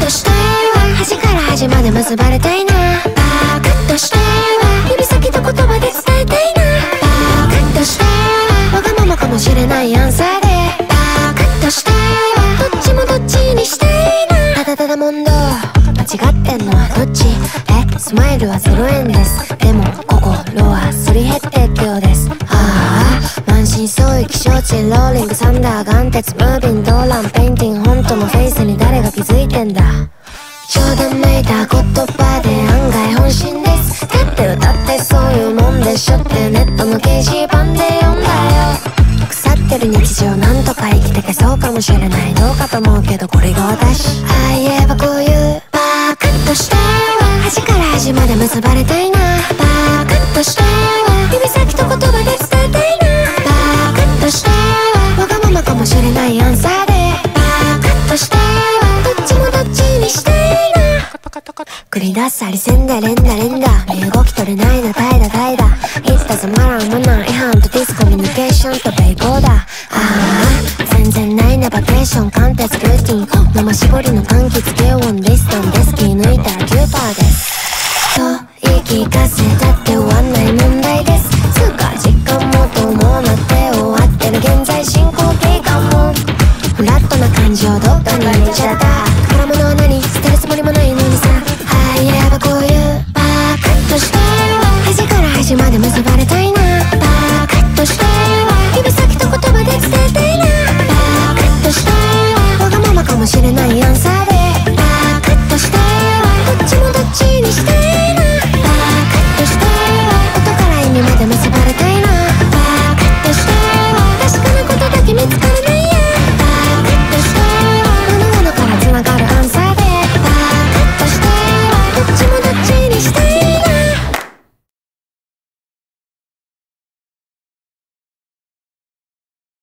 としては端から端まで結ばれたいな。パクッとしては指先と言葉で伝えたいな。パクッとしてはわがままかもしれないアンサーで。パクッとしてはどっちもどっちにしていな。ただただ問答。間違ってんのはどっち？えスマイルは0円です。でも心はすり減っていくようです。気象地ローリングサンダー眼鉄ムービンドーランペインティン。グ本当のフェイスに誰が気づいてんだ。冗談めいた言葉で案外本心です。だって歌ってそういうもんでしょって。ネットの掲示板で読んだよ。腐ってる日常なんとか生きてけそうかもしれないどうかと思うけどこれが私。ああ言えばこういう。パクッとしては端から端まで結ばれたいなパクッとしてれないアンサーで。パクッとしてはどっちもどっちにしていな繰り出すありせんだ連打連打。身動き取れないな怠惰怠惰ヒッタザマナーマナー違反とディスコミュニケーションとベイコーだ。ああ全然ないなバケーション貫徹ルーティン。生絞りの柑橘低温ディスタンデスキー抜いたらキューパーです。と言い聞かせたってラットな感じをど